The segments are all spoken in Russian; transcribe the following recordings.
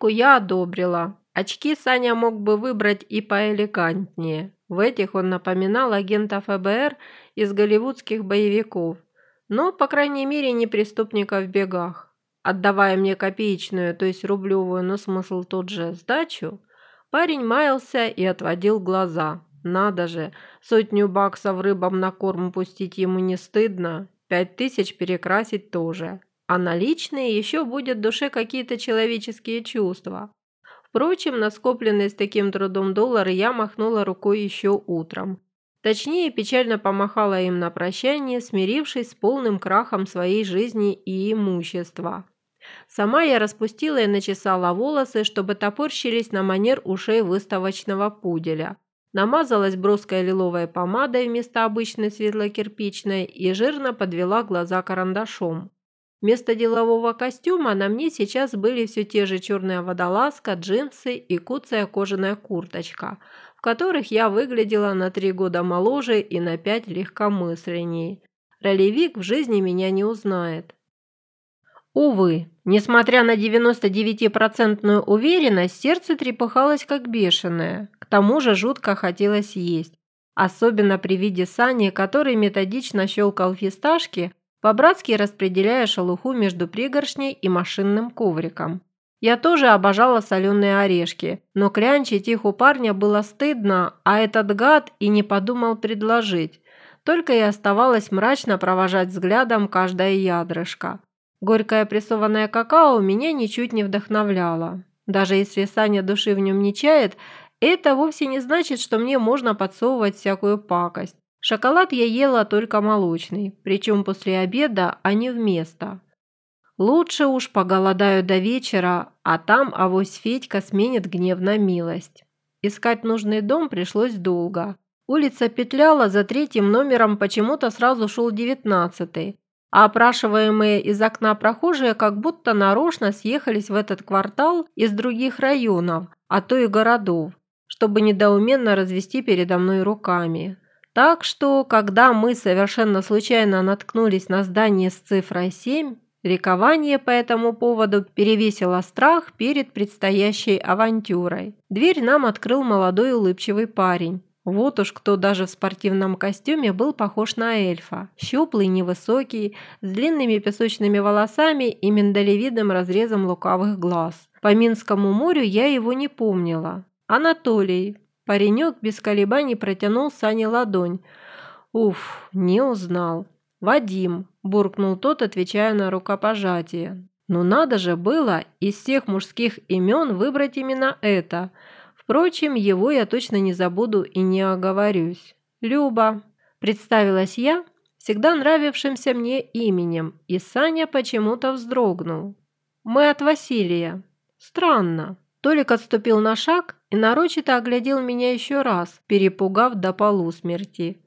Кепку я одобрила. Очки Саня мог бы выбрать и поэлегантнее. В этих он напоминал агента ФБР из голливудских боевиков. Но, по крайней мере, не преступника в бегах. Отдавая мне копеечную, то есть рублевую, но смысл тот же, сдачу, парень маялся и отводил глаза. Надо же, сотню баксов рыбам на корм пустить ему не стыдно, пять тысяч перекрасить тоже. А наличные еще будет в душе какие-то человеческие чувства. Впрочем, на скопленные с таким трудом доллары я махнула рукой еще утром. Точнее, печально помахала им на прощание, смирившись с полным крахом своей жизни и имущества. Сама я распустила и начесала волосы, чтобы топорщились на манер ушей выставочного пуделя. Намазалась броской лиловой помадой вместо обычной светло-кирпичной и жирно подвела глаза карандашом. Вместо делового костюма на мне сейчас были все те же черная водолазка, джинсы и куцая кожаная курточка, в которых я выглядела на три года моложе и на пять легкомысленней. Ролевик в жизни меня не узнает. Увы, несмотря на 99% уверенность, сердце трепыхалось как бешеное. К тому же жутко хотелось есть. Особенно при виде Сани, который методично щелкал фисташки, по-братски распределяя шелуху между пригоршней и машинным ковриком. Я тоже обожала соленые орешки, но клянчить их у парня было стыдно, а этот гад и не подумал предложить. Только и оставалось мрачно провожать взглядом каждое ядрышко. Горькое прессованное какао меня ничуть не вдохновляло. Даже если Саня души в нем не чает, это вовсе не значит, что мне можно подсовывать всякую пакость. Шоколад я ела только молочный, причем после обеда, а не вместо. Лучше уж поголодаю до вечера, а там авось Федька сменит гнев на милость. Искать нужный дом пришлось долго. Улица петляла, за третьим номером почему-то сразу шел девятнадцатый, а опрашиваемые из окна прохожие как будто нарочно съехались в этот квартал из других районов, а то и городов, чтобы недоуменно развести передо мной руками. Так что, когда мы совершенно случайно наткнулись на здание с цифрой 7, ликование по этому поводу перевесило страх перед предстоящей авантюрой. Дверь нам открыл молодой улыбчивый парень. Вот уж кто даже в спортивном костюме был похож на эльфа. Щуплый, невысокий, с длинными песочными волосами и миндалевидным разрезом лукавых глаз. По Минскому морю я его не помнила. Анатолий. Паренек без колебаний протянул Сане ладонь. Уф, не узнал. «Вадим», – буркнул тот, отвечая на рукопожатие. «Ну надо же было из всех мужских имен выбрать именно это – Впрочем, его я точно не забуду и не оговорюсь. «Люба», – представилась я, всегда нравившимся мне именем, и Саня почему-то вздрогнул. «Мы от Василия». «Странно». Толик отступил на шаг и нарочито оглядел меня еще раз, перепугав до полусмерти.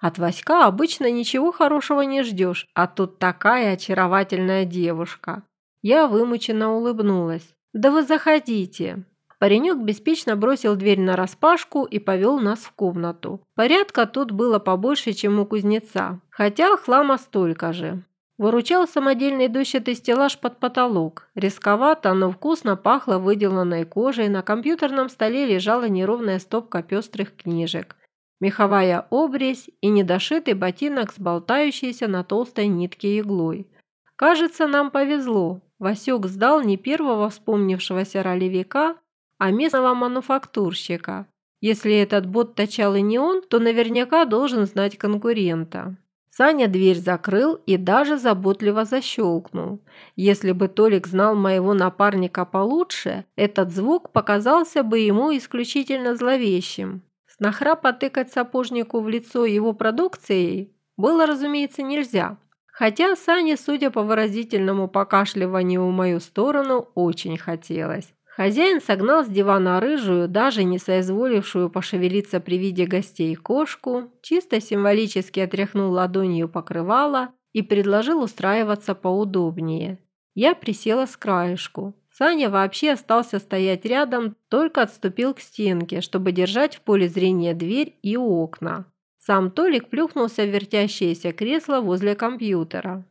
От Васька обычно ничего хорошего не ждешь, а тут такая очаровательная девушка. Я вымученно улыбнулась. «Да вы заходите». Паренек беспечно бросил дверь на распашку и повел нас в комнату. Порядка тут было побольше, чем у кузнеца, хотя хлама столько же. Выручал самодельный дощатый стеллаж под потолок. Рисковато, но вкусно пахло выделанной кожей, на компьютерном столе лежала неровная стопка пестрых книжек. Меховая обрезь и недошитый ботинок с болтающейся на толстой нитке иглой. Кажется, нам повезло. Васек сдал не первого вспомнившегося ролевика, а местного мануфактурщика. Если этот бот точал и не он, то наверняка должен знать конкурента. Саня дверь закрыл и даже заботливо защелкнул. Если бы Толик знал моего напарника получше, этот звук показался бы ему исключительно зловещим. Снохра потыкать сапожнику в лицо его продукцией было, разумеется, нельзя. Хотя Сане, судя по выразительному покашливанию в мою сторону, очень хотелось. Хозяин согнал с дивана рыжую, даже не соизволившую пошевелиться при виде гостей кошку, чисто символически отряхнул ладонью покрывало и предложил устраиваться поудобнее. Я присела с краешку. Саня вообще остался стоять рядом, только отступил к стенке, чтобы держать в поле зрения дверь и окна. Сам Толик плюхнулся в вертящееся кресло возле компьютера.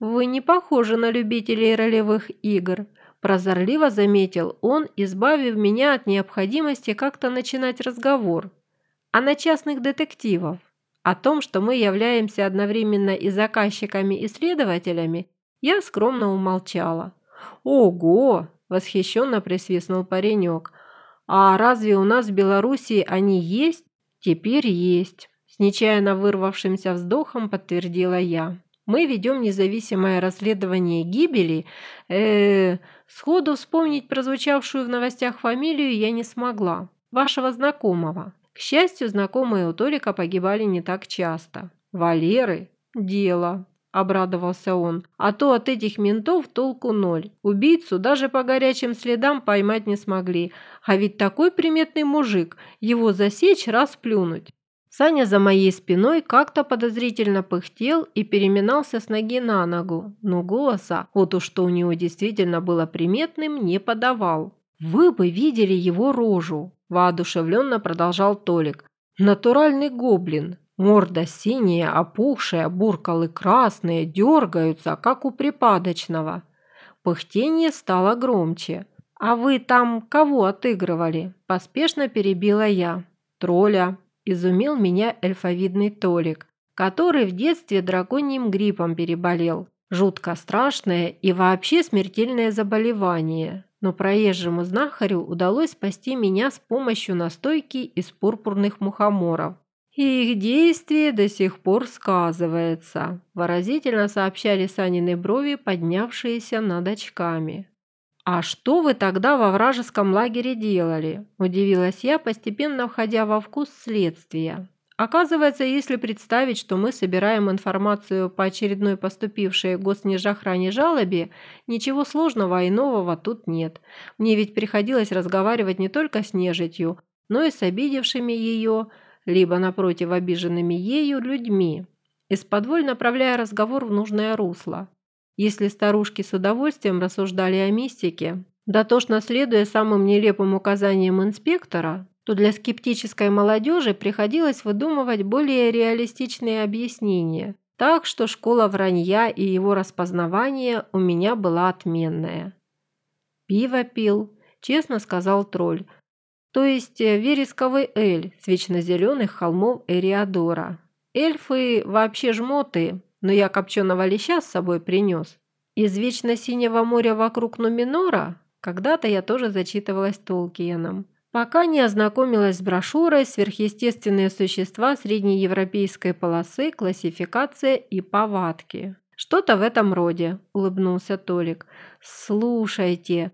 «Вы не похожи на любителей ролевых игр», Прозорливо заметил он, избавив меня от необходимости как-то начинать разговор. А на частных детективов. О том, что мы являемся одновременно и заказчиками, и следователями, я скромно умолчала. «Ого!» – восхищенно присвистнул паренек. «А разве у нас в Белоруссии они есть?» «Теперь есть», – с нечаянно вырвавшимся вздохом подтвердила я. «Мы ведем независимое расследование гибели. Э, -э сходу вспомнить прозвучавшую в новостях фамилию я не смогла. Вашего знакомого. К счастью, знакомые у Толика погибали не так часто. Валеры – дело, обрадовался он. А то от этих ментов толку ноль. Убийцу даже по горячим следам поймать не смогли. А ведь такой приметный мужик, его засечь, раз плюнуть. Саня за моей спиной как-то подозрительно пыхтел и переминался с ноги на ногу, но голоса, вот уж что у него действительно было приметным, не подавал. «Вы бы видели его рожу!» – воодушевленно продолжал Толик. «Натуральный гоблин. Морда синяя, опухшая, буркалы красные, дергаются, как у припадочного». Пыхтение стало громче. «А вы там кого отыгрывали?» – поспешно перебила я. «Тролля», – изумил меня эльфовидный Толик, который в детстве драконьим гриппом переболел. Жутко страшное и вообще смертельное заболевание но проезжему знахарю удалось спасти меня с помощью настойки из пурпурных мухоморов. И их действие до сих пор сказывается, выразительно сообщали Санины брови, поднявшиеся над очками. «А что вы тогда во вражеском лагере делали?» – удивилась я, постепенно входя во вкус следствия. Оказывается, если представить, что мы собираем информацию по очередной поступившей госнежохране жалобе, ничего сложного и нового тут нет. Мне ведь приходилось разговаривать не только с нежитью, но и с обидевшими ее, либо, напротив, обиженными ею людьми, из-под направляя разговор в нужное русло. Если старушки с удовольствием рассуждали о мистике, дотошно следуя самым нелепым указаниям инспектора, то для скептической молодежи приходилось выдумывать более реалистичные объяснения. Так что школа вранья и его распознавание у меня была отменная. «Пиво пил», – честно сказал тролль. То есть э, вересковый эль с вечно холмов Эриадора. Эльфы вообще жмоты, но я копченого леща с собой принес. Из вечно синего моря вокруг Нуминора когда-то я тоже зачитывалась Толкиеном пока не ознакомилась с брошюрой «Сверхъестественные существа среднеевропейской полосы. Классификация и повадки». «Что-то в этом роде», – улыбнулся Толик. «Слушайте,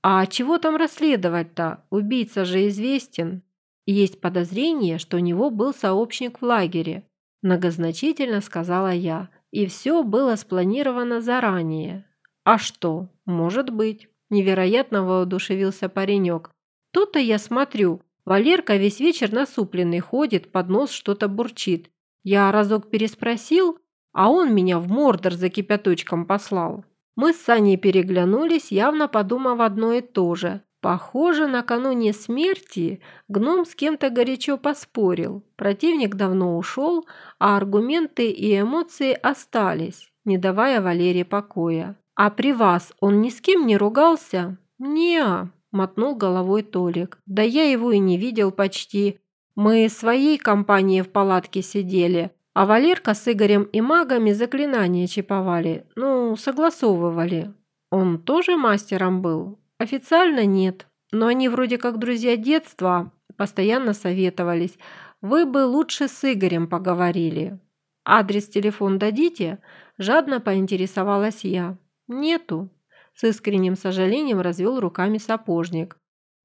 а чего там расследовать-то? Убийца же известен. Есть подозрение, что у него был сообщник в лагере», – многозначительно сказала я. «И все было спланировано заранее». «А что? Может быть». Невероятно воодушевился паренек. То-то я смотрю. Валерка весь вечер насупленный ходит, под нос что-то бурчит. Я разок переспросил, а он меня в мордор за кипяточком послал. Мы с Саней переглянулись, явно подумав одно и то же. Похоже, накануне смерти гном с кем-то горячо поспорил. Противник давно ушел, а аргументы и эмоции остались, не давая Валере покоя. «А при вас он ни с кем не ругался?» «Не-а», мотнул головой Толик. «Да я его и не видел почти. Мы своей компанией в палатке сидели, а Валерка с Игорем и магами заклинания чиповали, ну, согласовывали. Он тоже мастером был? Официально нет, но они вроде как друзья детства, постоянно советовались. Вы бы лучше с Игорем поговорили. Адрес, телефон дадите?» Жадно поинтересовалась я. «Нету», с искренним сожалением развел руками сапожник.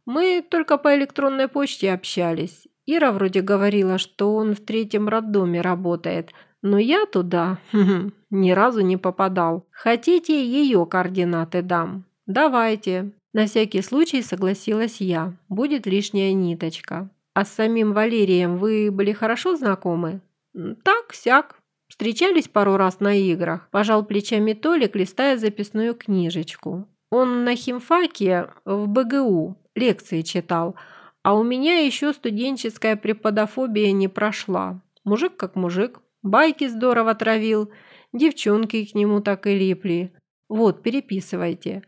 «Мы только по электронной почте общались. Ира вроде говорила, что он в третьем роддоме работает, но я туда ни разу не попадал. Хотите, ее координаты дам? Давайте». На всякий случай согласилась я. Будет лишняя ниточка. А с самим Валерием вы были хорошо знакомы? Так-сяк. Встречались пару раз на играх, пожал плечами Толик, листая записную книжечку. Он на химфаке в БГУ лекции читал, а у меня еще студенческая преподофобия не прошла. Мужик как мужик, байки здорово травил, девчонки к нему так и липли. Вот, переписывайте.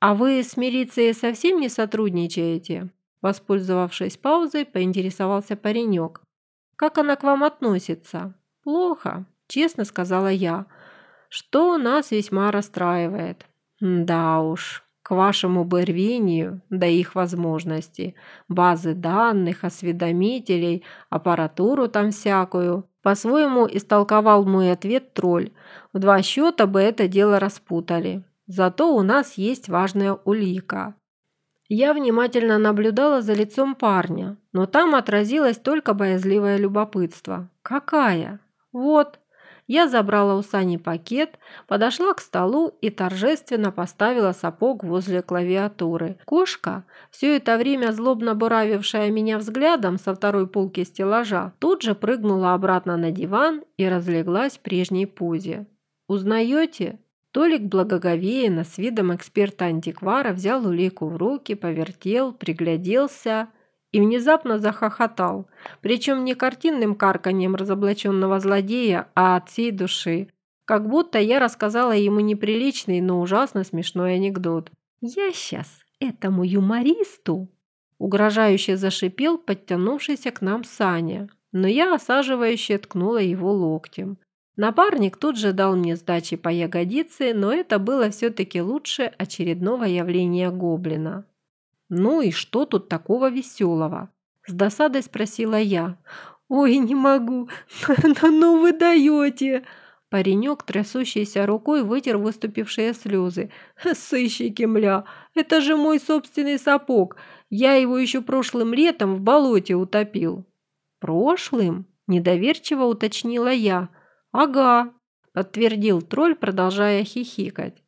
«А вы с милицией совсем не сотрудничаете?» Воспользовавшись паузой, поинтересовался паренек. «Как она к вам относится?» «Плохо», – честно сказала я, – «что нас весьма расстраивает». «Да уж, к вашему бы рвению, да их возможности, базы данных, осведомителей, аппаратуру там всякую». По-своему истолковал мой ответ тролль. В два счета бы это дело распутали. Зато у нас есть важная улика. Я внимательно наблюдала за лицом парня, но там отразилось только боязливое любопытство. Какая? Вот. Я забрала у Сани пакет, подошла к столу и торжественно поставила сапог возле клавиатуры. Кошка, все это время злобно буравившая меня взглядом со второй полки стеллажа, тут же прыгнула обратно на диван и разлеглась в прежней позе. «Узнаете?» Толик благоговейно с видом эксперта-антиквара взял улику в руки, повертел, пригляделся и внезапно захохотал, причем не картинным карканьем разоблаченного злодея, а от всей души, как будто я рассказала ему неприличный, но ужасно смешной анекдот. «Я сейчас этому юмористу!» Угрожающе зашипел подтянувшийся к нам Саня, но я осаживающе ткнула его локтем. Напарник тут же дал мне сдачи по ягодице, но это было все-таки лучше очередного явления гоблина. «Ну и что тут такого веселого?» – с досадой спросила я. «Ой, не могу, ну вы даете!» Паренек, трясущейся рукой, вытер выступившие слезы. «Сыщики, мля, это же мой собственный сапог. Я его еще прошлым летом в болоте утопил». «Прошлым?» – недоверчиво уточнила я – «Ага», – подтвердил тролль, продолжая хихикать.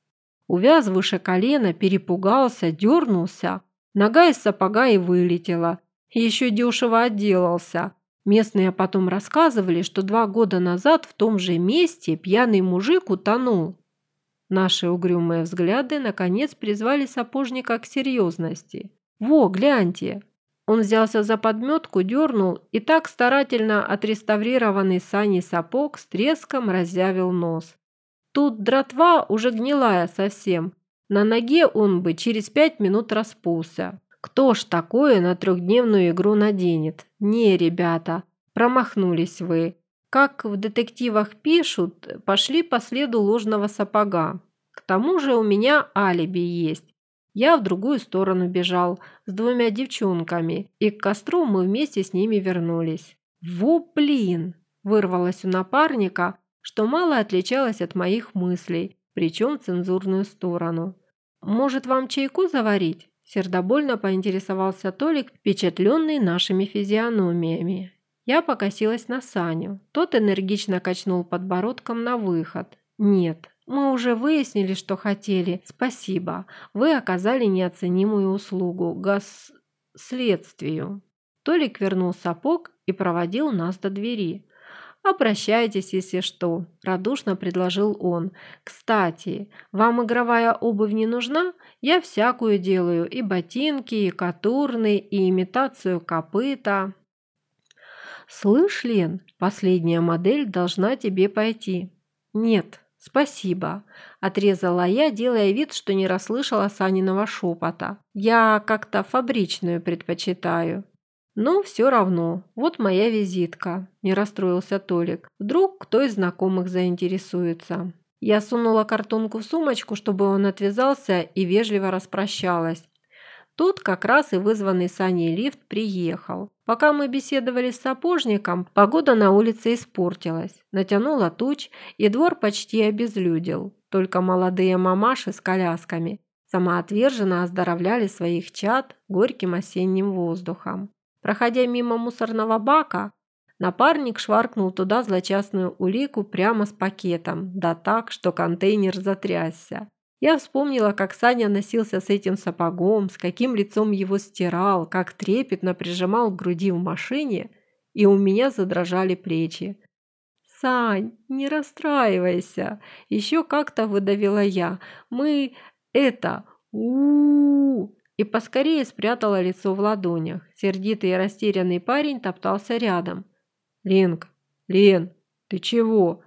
Увяз выше колена, перепугался, дернулся, нога из сапога и вылетела. Еще дешево отделался. Местные потом рассказывали, что два года назад в том же месте пьяный мужик утонул. Наши угрюмые взгляды наконец призвали сапожника к серьезности. «Во, гляньте, он взялся за подметку, дернул и так старательно отреставрированный саней сапог с треском разъявил нос. Тут дратва уже гнилая совсем. На ноге он бы через пять минут распулся. Кто ж такое на трехдневную игру наденет? Не, ребята, промахнулись вы. Как в детективах пишут, пошли по следу ложного сапога. К тому же у меня алиби есть. Я в другую сторону бежал с двумя девчонками, и к костру мы вместе с ними вернулись. «Во блин!» – вырвалось у напарника, что мало отличалось от моих мыслей, причем в цензурную сторону. «Может, вам чайку заварить?» – сердобольно поинтересовался Толик, впечатленный нашими физиономиями. Я покосилась на Саню. Тот энергично качнул подбородком на выход. «Нет, мы уже выяснили, что хотели. Спасибо. Вы оказали неоценимую услугу гос... следствию». Толик вернул сапог и проводил нас до двери. «Обращайтесь, если что», – радушно предложил он. «Кстати, вам игровая обувь не нужна? Я всякую делаю, и ботинки, и катурны, и имитацию копыта». «Слышь, Лен, последняя модель должна тебе пойти». «Нет, «Спасибо», – отрезала я, делая вид, что не расслышала Саниного шепота. «Я как-то фабричную предпочитаю». «Ну, все равно. Вот моя визитка», – не расстроился Толик. «Вдруг кто из знакомых заинтересуется». Я сунула картонку в сумочку, чтобы он отвязался и вежливо распрощалась. Тут как раз и вызванный Саней лифт приехал. Пока мы беседовали с сапожником, погода на улице испортилась. Натянула туч, и двор почти обезлюдил. Только молодые мамаши с колясками самоотверженно оздоровляли своих чад горьким осенним воздухом. Проходя мимо мусорного бака, напарник шваркнул туда злочастную улику прямо с пакетом, да так, что контейнер затрясся. Я вспомнила, как Саня носился с этим сапогом, с каким лицом его стирал, как трепетно прижимал к груди в машине, и у меня задрожали плечи. «Сань, не расстраивайся!» Еще как-то выдавила я. «Мы... это... у, -у, -у И поскорее спрятала лицо в ладонях. Сердитый и растерянный парень топтался рядом. «Ленка, Лен, ты чего?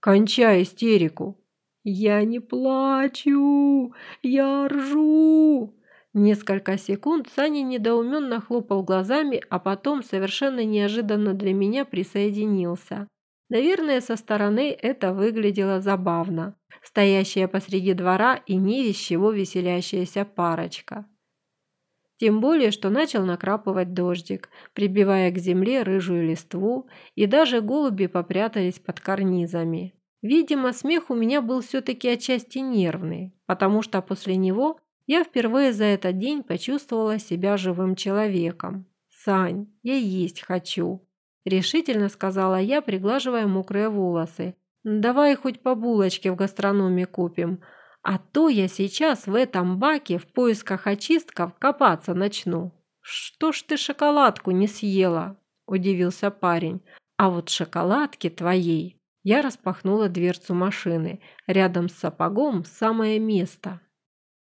Кончай истерику!» «Я не плачу! Я ржу!» Несколько секунд Саня недоуменно хлопал глазами, а потом совершенно неожиданно для меня присоединился. Наверное, со стороны это выглядело забавно. Стоящая посреди двора и ни из чего веселящаяся парочка. Тем более, что начал накрапывать дождик, прибивая к земле рыжую листву, и даже голуби попрятались под карнизами. Видимо, смех у меня был все-таки отчасти нервный, потому что после него я впервые за этот день почувствовала себя живым человеком. «Сань, я есть хочу», – решительно сказала я, приглаживая мокрые волосы. «Давай хоть по булочке в гастрономе купим, а то я сейчас в этом баке в поисках очистков копаться начну». «Что ж ты шоколадку не съела?» – удивился парень. «А вот шоколадки твоей я распахнула дверцу машины. Рядом с сапогом самое место.